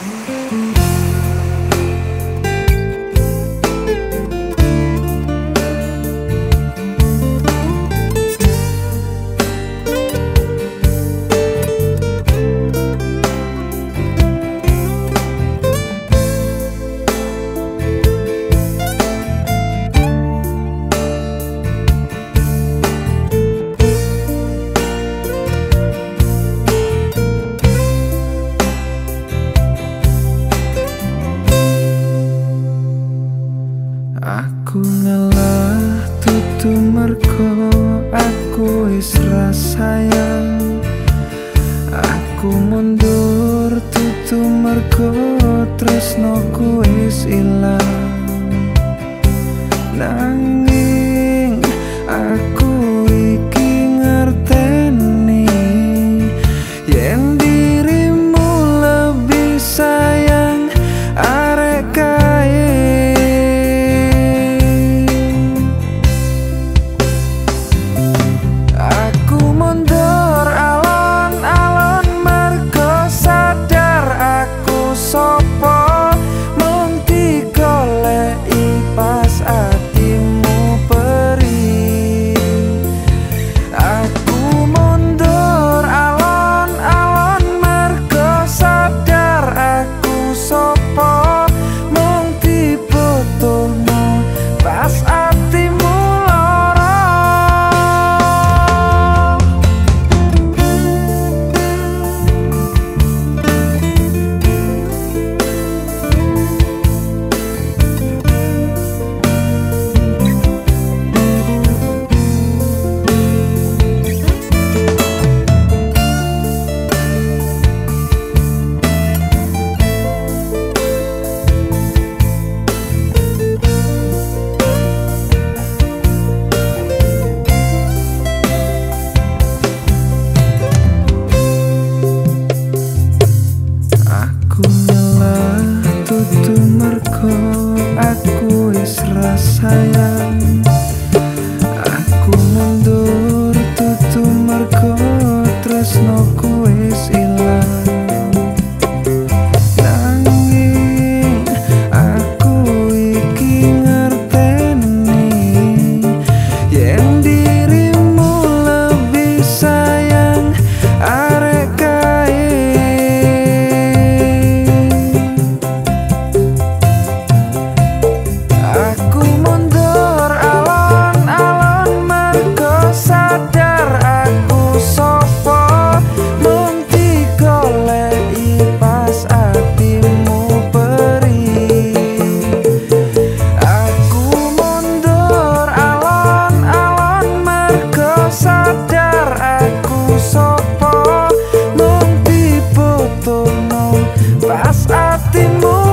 Thank you. aku ngelah tutu merko aku wis sayang. Aku mundur tutu merko tresno ku wis ilang. Nangis rasa yang Pas hatimu